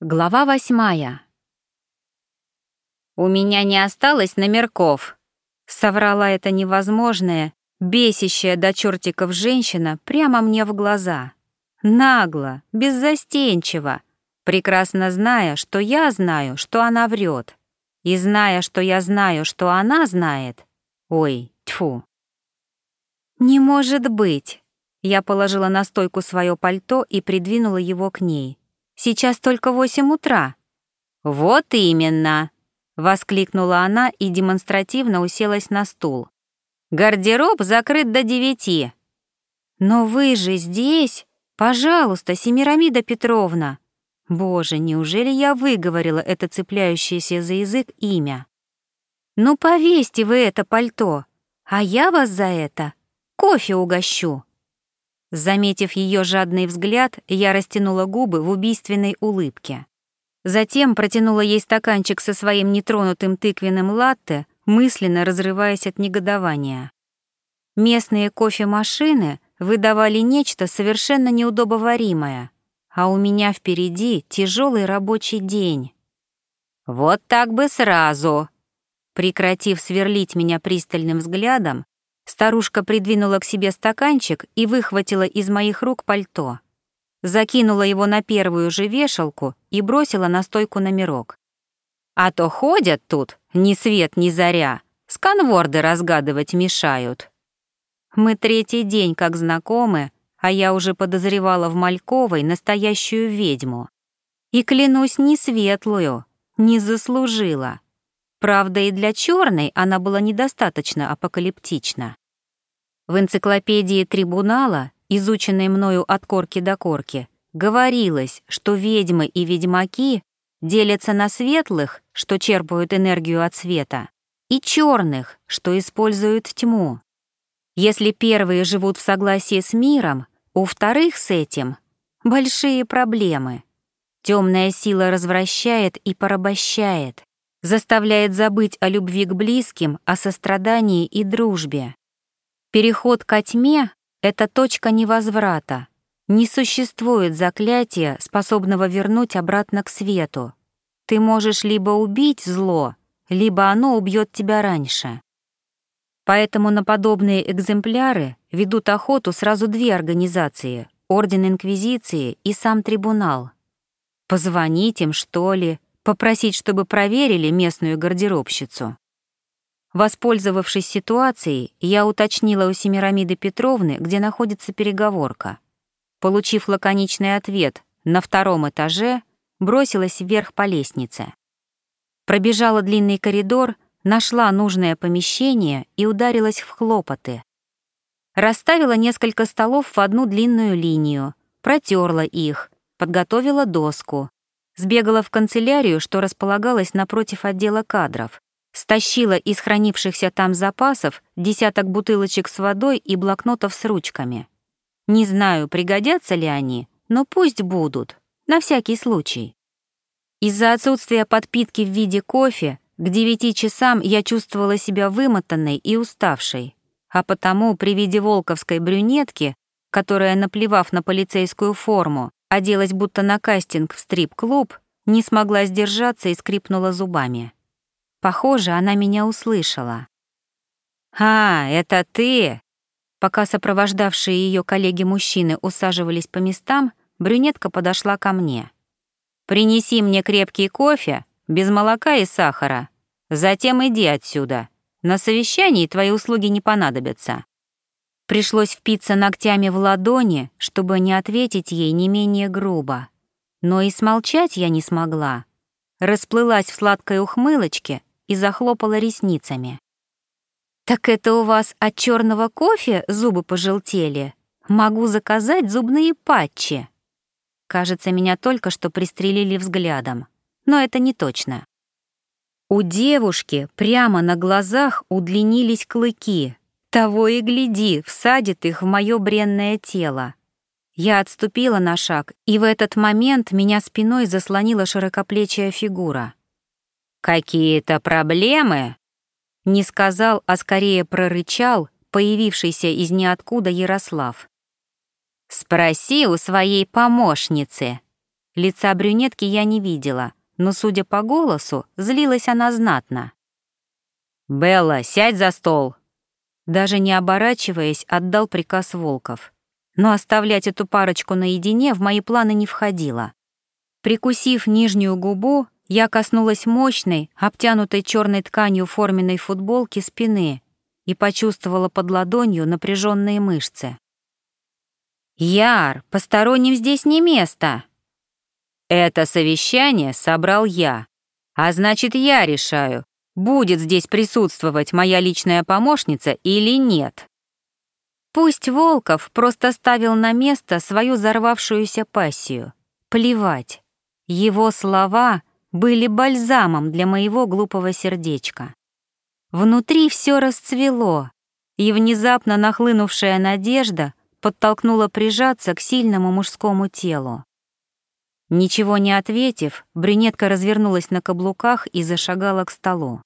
Глава восьмая. «У меня не осталось номерков», — соврала это невозможное, бесящая до чертиков женщина прямо мне в глаза. Нагло, беззастенчиво, прекрасно зная, что я знаю, что она врет, и зная, что я знаю, что она знает. Ой, тьфу. «Не может быть!» Я положила на стойку свое пальто и придвинула его к ней. Сейчас только восемь утра». «Вот именно!» — воскликнула она и демонстративно уселась на стул. «Гардероб закрыт до девяти». «Но вы же здесь? Пожалуйста, Семирамида Петровна!» Боже, неужели я выговорила это цепляющееся за язык имя? «Ну повесьте вы это пальто, а я вас за это кофе угощу». Заметив ее жадный взгляд, я растянула губы в убийственной улыбке. Затем протянула ей стаканчик со своим нетронутым тыквенным латте, мысленно разрываясь от негодования. Местные кофемашины выдавали нечто совершенно неудобоваримое, а у меня впереди тяжелый рабочий день. «Вот так бы сразу!» Прекратив сверлить меня пристальным взглядом, Старушка придвинула к себе стаканчик и выхватила из моих рук пальто. Закинула его на первую же вешалку и бросила на стойку номерок. «А то ходят тут, ни свет, ни заря, сканворды разгадывать мешают». Мы третий день как знакомы, а я уже подозревала в Мальковой настоящую ведьму. И клянусь, не светлую, не заслужила. Правда, и для черной она была недостаточно апокалиптична. В энциклопедии трибунала, изученной мною от корки до корки, говорилось, что ведьмы и ведьмаки делятся на светлых, что черпают энергию от света, и черных, что используют тьму. Если первые живут в согласии с миром, у вторых с этим большие проблемы. Темная сила развращает и порабощает заставляет забыть о любви к близким, о сострадании и дружбе. Переход ко тьме — это точка невозврата. Не существует заклятия, способного вернуть обратно к свету. Ты можешь либо убить зло, либо оно убьет тебя раньше. Поэтому на подобные экземпляры ведут охоту сразу две организации — Орден Инквизиции и сам трибунал. Позвонить им, что ли, попросить, чтобы проверили местную гардеробщицу. Воспользовавшись ситуацией, я уточнила у Семирамиды Петровны, где находится переговорка. Получив лаконичный ответ «на втором этаже», бросилась вверх по лестнице. Пробежала длинный коридор, нашла нужное помещение и ударилась в хлопоты. Расставила несколько столов в одну длинную линию, протерла их, подготовила доску, Сбегала в канцелярию, что располагалась напротив отдела кадров. Стащила из хранившихся там запасов десяток бутылочек с водой и блокнотов с ручками. Не знаю, пригодятся ли они, но пусть будут, на всякий случай. Из-за отсутствия подпитки в виде кофе к девяти часам я чувствовала себя вымотанной и уставшей, а потому при виде волковской брюнетки, которая, наплевав на полицейскую форму, оделась будто на кастинг в стрип-клуб, не смогла сдержаться и скрипнула зубами. Похоже, она меня услышала. «А, это ты!» Пока сопровождавшие ее коллеги-мужчины усаживались по местам, брюнетка подошла ко мне. «Принеси мне крепкий кофе, без молока и сахара. Затем иди отсюда. На совещании твои услуги не понадобятся». Пришлось впиться ногтями в ладони, чтобы не ответить ей не менее грубо. Но и смолчать я не смогла. Расплылась в сладкой ухмылочке и захлопала ресницами. «Так это у вас от черного кофе зубы пожелтели? Могу заказать зубные патчи». Кажется, меня только что пристрелили взглядом, но это не точно. У девушки прямо на глазах удлинились клыки, того и гляди, всадит их в мое бренное тело. Я отступила на шаг, и в этот момент меня спиной заслонила широкоплечья фигура. «Какие-то проблемы?» Не сказал, а скорее прорычал, появившийся из ниоткуда Ярослав. «Спроси у своей помощницы». Лица брюнетки я не видела, но, судя по голосу, злилась она знатно. «Белла, сядь за стол!» Даже не оборачиваясь, отдал приказ Волков. Но оставлять эту парочку наедине в мои планы не входило. Прикусив нижнюю губу, я коснулась мощной, обтянутой черной тканью форменной футболки спины и почувствовала под ладонью напряженные мышцы. «Яр, посторонним здесь не место!» «Это совещание собрал я, а значит, я решаю, будет здесь присутствовать моя личная помощница или нет. Пусть Волков просто ставил на место свою взорвавшуюся пассию. Плевать. Его слова были бальзамом для моего глупого сердечка. Внутри все расцвело, и внезапно нахлынувшая надежда подтолкнула прижаться к сильному мужскому телу. Ничего не ответив, брюнетка развернулась на каблуках и зашагала к столу.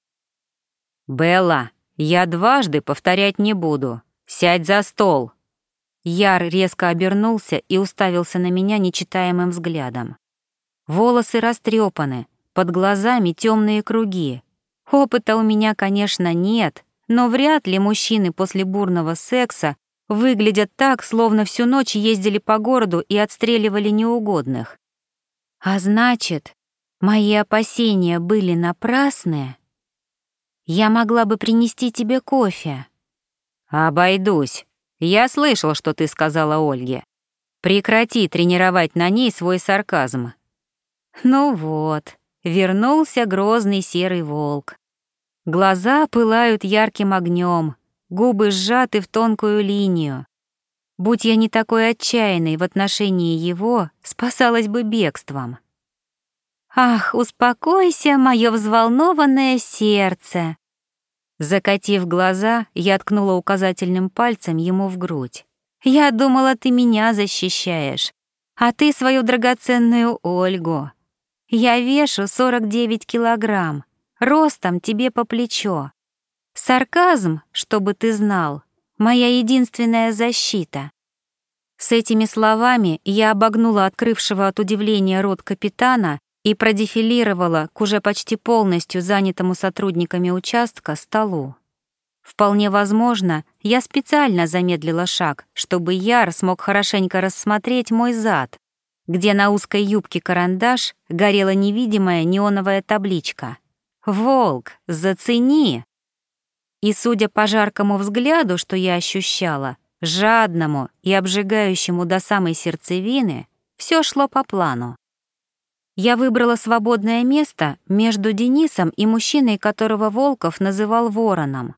«Белла, я дважды повторять не буду. Сядь за стол!» Яр резко обернулся и уставился на меня нечитаемым взглядом. Волосы растрепаны, под глазами темные круги. Опыта у меня, конечно, нет, но вряд ли мужчины после бурного секса выглядят так, словно всю ночь ездили по городу и отстреливали неугодных. А значит, мои опасения были напрасные? Я могла бы принести тебе кофе». «Обойдусь. Я слышал, что ты сказала Ольге. Прекрати тренировать на ней свой сарказм». Ну вот, вернулся грозный серый волк. Глаза пылают ярким огнем, губы сжаты в тонкую линию. Будь я не такой отчаянной в отношении его, спасалась бы бегством. «Ах, успокойся, мое взволнованное сердце!» Закатив глаза, я ткнула указательным пальцем ему в грудь. «Я думала, ты меня защищаешь, а ты свою драгоценную Ольгу. Я вешу 49 килограмм, ростом тебе по плечо. Сарказм, чтобы ты знал, моя единственная защита». С этими словами я обогнула открывшего от удивления рот капитана и продефилировала к уже почти полностью занятому сотрудниками участка столу. Вполне возможно, я специально замедлила шаг, чтобы Яр смог хорошенько рассмотреть мой зад, где на узкой юбке карандаш горела невидимая неоновая табличка. «Волк, зацени!» И, судя по жаркому взгляду, что я ощущала, жадному и обжигающему до самой сердцевины, все шло по плану. Я выбрала свободное место между Денисом и мужчиной, которого Волков называл вороном.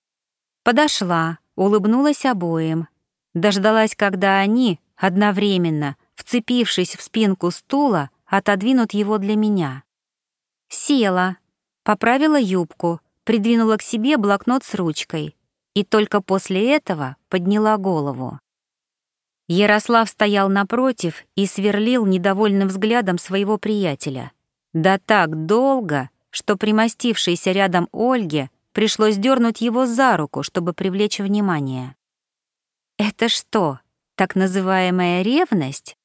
Подошла, улыбнулась обоим, дождалась, когда они, одновременно, вцепившись в спинку стула, отодвинут его для меня. Села, поправила юбку, придвинула к себе блокнот с ручкой и только после этого подняла голову. Ярослав стоял напротив и сверлил недовольным взглядом своего приятеля. Да так долго, что примостившейся рядом Ольге пришлось дернуть его за руку, чтобы привлечь внимание. «Это что, так называемая ревность?»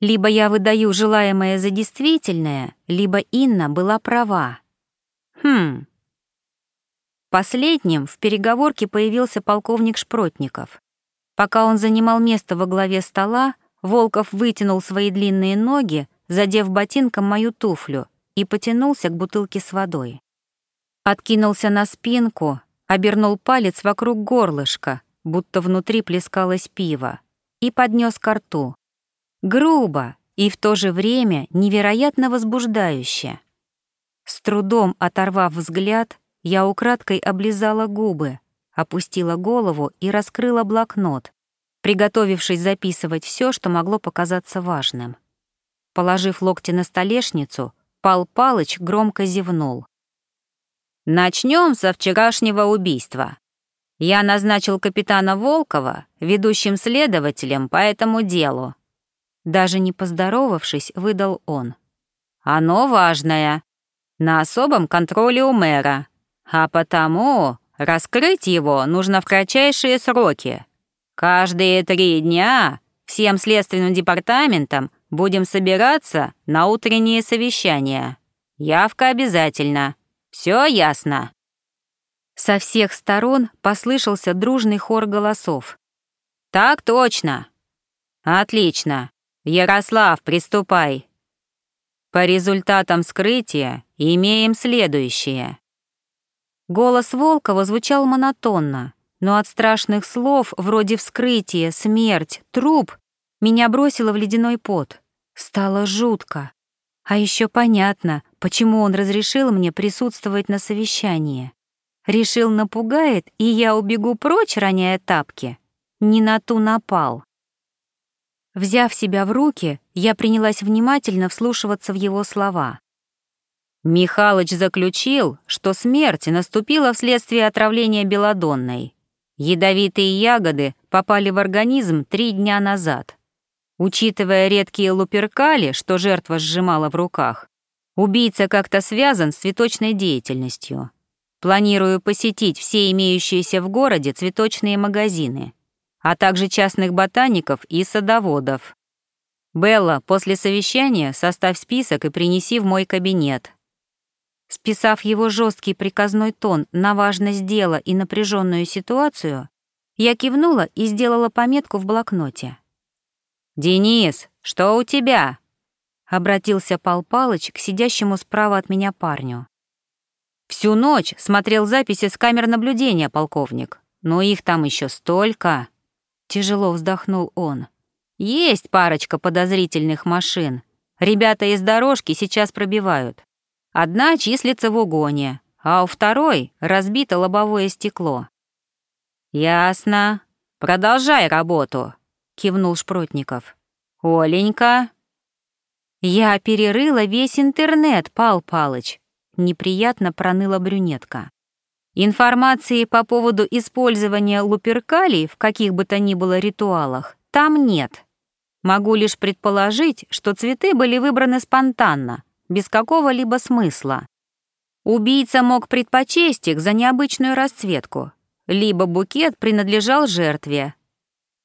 Либо я выдаю желаемое за действительное, либо Инна была права. Хм. Последним в переговорке появился полковник Шпротников. Пока он занимал место во главе стола, Волков вытянул свои длинные ноги, задев ботинком мою туфлю, и потянулся к бутылке с водой. Откинулся на спинку, обернул палец вокруг горлышка, будто внутри плескалось пиво, и поднес ко рту. Грубо и в то же время невероятно возбуждающе. С трудом оторвав взгляд, я украдкой облизала губы, опустила голову и раскрыла блокнот, приготовившись записывать все, что могло показаться важным. Положив локти на столешницу, Пал Палыч громко зевнул. Начнем со вчерашнего убийства. Я назначил капитана Волкова ведущим следователем по этому делу». Даже не поздоровавшись, выдал он. «Оно важное, на особом контроле у мэра, а потому Раскрыть его нужно в кратчайшие сроки. Каждые три дня всем следственным департаментам будем собираться на утреннее совещание. Явка обязательно. Все ясно?» Со всех сторон послышался дружный хор голосов. «Так точно!» «Отлично! Ярослав, приступай!» По результатам скрытия имеем следующее. Голос Волкова звучал монотонно, но от страшных слов, вроде вскрытие, смерть, труп, меня бросило в ледяной пот. Стало жутко. А еще понятно, почему он разрешил мне присутствовать на совещании. Решил напугает, и я убегу прочь, роняя тапки. Не на ту напал. Взяв себя в руки, я принялась внимательно вслушиваться в его слова. Михалыч заключил, что смерть наступила вследствие отравления белодонной. Ядовитые ягоды попали в организм три дня назад. Учитывая редкие луперкали, что жертва сжимала в руках, убийца как-то связан с цветочной деятельностью. Планирую посетить все имеющиеся в городе цветочные магазины, а также частных ботаников и садоводов. Белла, после совещания составь список и принеси в мой кабинет. Списав его жесткий приказной тон на важность дела и напряженную ситуацию, я кивнула и сделала пометку в блокноте. «Денис, что у тебя?» — обратился Пал Палыч к сидящему справа от меня парню. «Всю ночь смотрел записи с камер наблюдения, полковник, но их там еще столько!» Тяжело вздохнул он. «Есть парочка подозрительных машин. Ребята из дорожки сейчас пробивают. Одна числится в угоне, а у второй разбито лобовое стекло. «Ясно. Продолжай работу», — кивнул Шпротников. «Оленька?» «Я перерыла весь интернет, Пал Палыч», — неприятно проныла брюнетка. «Информации по поводу использования луперкалий в каких бы то ни было ритуалах там нет. Могу лишь предположить, что цветы были выбраны спонтанно, без какого-либо смысла. Убийца мог предпочесть их за необычную расцветку, либо букет принадлежал жертве.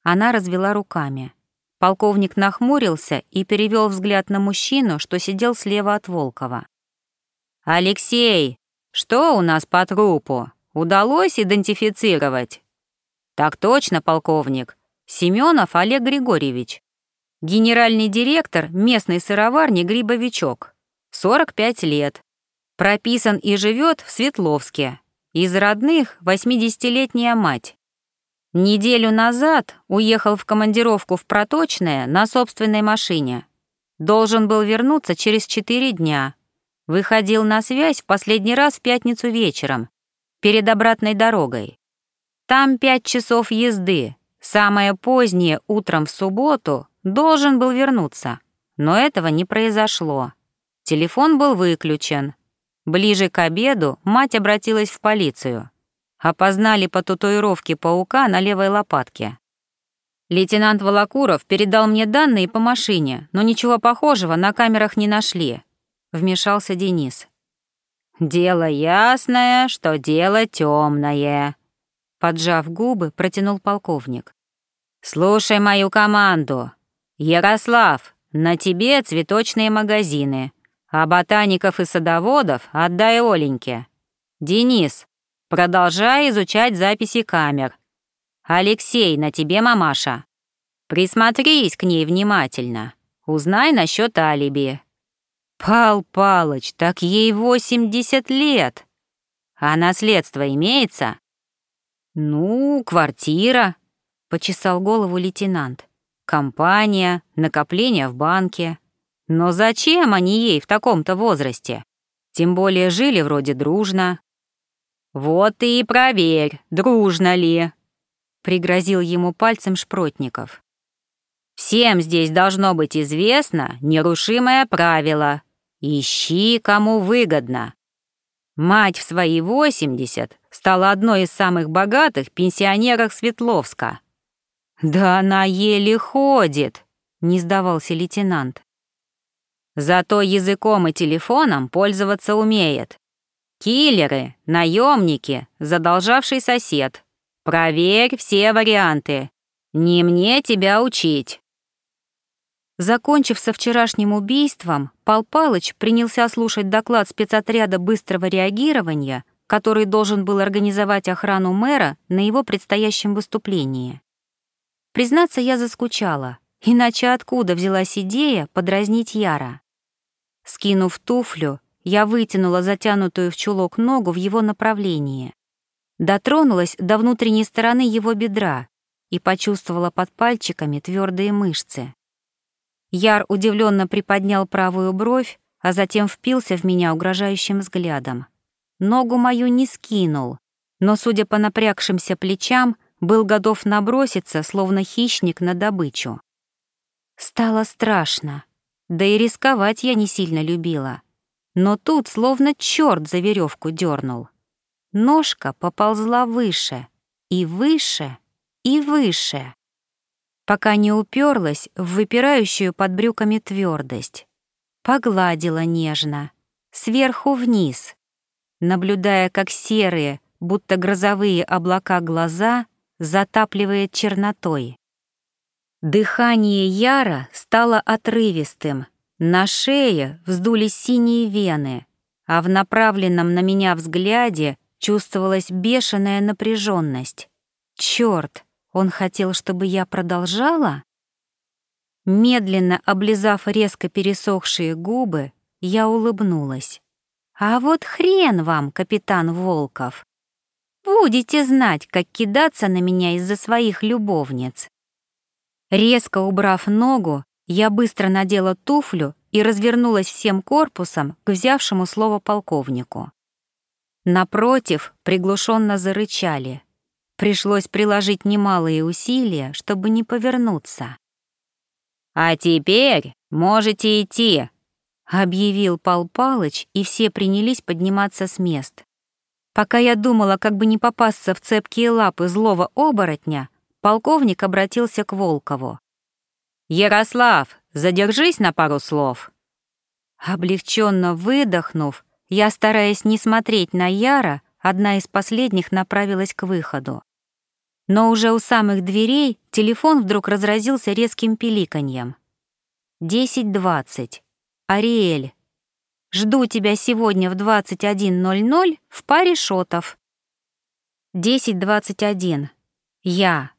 Она развела руками. Полковник нахмурился и перевел взгляд на мужчину, что сидел слева от Волкова. «Алексей, что у нас по трупу? Удалось идентифицировать?» «Так точно, полковник. Семенов Олег Григорьевич. Генеральный директор местной сыроварни «Грибовичок». 45 лет. Прописан и живет в Светловске. Из родных 80-летняя мать. Неделю назад уехал в командировку в Проточное на собственной машине. Должен был вернуться через 4 дня. Выходил на связь в последний раз в пятницу вечером, перед обратной дорогой. Там 5 часов езды, самое позднее утром в субботу должен был вернуться, но этого не произошло. Телефон был выключен. Ближе к обеду мать обратилась в полицию. Опознали по татуировке паука на левой лопатке. Лейтенант Волокуров передал мне данные по машине, но ничего похожего на камерах не нашли. Вмешался Денис. «Дело ясное, что дело темное», — поджав губы, протянул полковник. «Слушай мою команду. Ярослав, на тебе цветочные магазины. А ботаников и садоводов отдай Оленьке. Денис, продолжай изучать записи камер. Алексей, на тебе мамаша. Присмотрись к ней внимательно. Узнай насчет алиби. Пал Палыч, так ей 80 лет. А наследство имеется? Ну, квартира, почесал голову лейтенант. Компания, накопления в банке. Но зачем они ей в таком-то возрасте? Тем более жили вроде дружно. «Вот и проверь, дружно ли», — пригрозил ему пальцем Шпротников. «Всем здесь должно быть известно нерушимое правило. Ищи, кому выгодно. Мать в свои 80 стала одной из самых богатых пенсионеров Светловска. «Да она еле ходит», — не сдавался лейтенант. Зато языком и телефоном пользоваться умеет. Киллеры, наемники, задолжавший сосед. Проверь все варианты. Не мне тебя учить. Закончив со вчерашним убийством, Пал Палыч принялся слушать доклад спецотряда быстрого реагирования, который должен был организовать охрану мэра на его предстоящем выступлении. Признаться, я заскучала, иначе откуда взялась идея подразнить Яра? Скинув туфлю, я вытянула затянутую в чулок ногу в его направлении. Дотронулась до внутренней стороны его бедра и почувствовала под пальчиками твердые мышцы. Яр удивленно приподнял правую бровь, а затем впился в меня угрожающим взглядом. Ногу мою не скинул, но, судя по напрягшимся плечам, был готов наброситься, словно хищник на добычу. Стало страшно, да и рисковать я не сильно любила. Но тут словно черт за веревку дернул. Ножка поползла выше, и выше, и выше пока не уперлась в выпирающую под брюками твердость. Погладила нежно, сверху вниз, наблюдая, как серые, будто грозовые облака глаза затапливает чернотой. Дыхание Яра стало отрывистым, на шее вздулись синие вены, а в направленном на меня взгляде чувствовалась бешеная напряженность. Черт, он хотел, чтобы я продолжала? Медленно облизав резко пересохшие губы, я улыбнулась. «А вот хрен вам, капитан Волков! Будете знать, как кидаться на меня из-за своих любовниц!» Резко убрав ногу, я быстро надела туфлю и развернулась всем корпусом к взявшему слово полковнику. Напротив приглушенно зарычали. Пришлось приложить немалые усилия, чтобы не повернуться. «А теперь можете идти», — объявил Пал Палыч, и все принялись подниматься с мест. Пока я думала, как бы не попасться в цепкие лапы злого оборотня, полковник обратился к Волкову. «Ярослав, задержись на пару слов». Облегченно выдохнув, я, стараясь не смотреть на Яра, одна из последних направилась к выходу. Но уже у самых дверей телефон вдруг разразился резким пиликаньем. «Десять двадцать. Ариэль. Жду тебя сегодня в 21.00 в паре шотов». «Десять двадцать один. Я.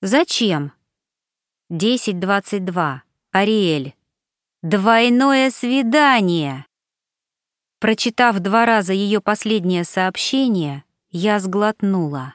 Зачем?» «Десять двадцать два. Ариэль. Двойное свидание!» Прочитав два раза ее последнее сообщение, я сглотнула.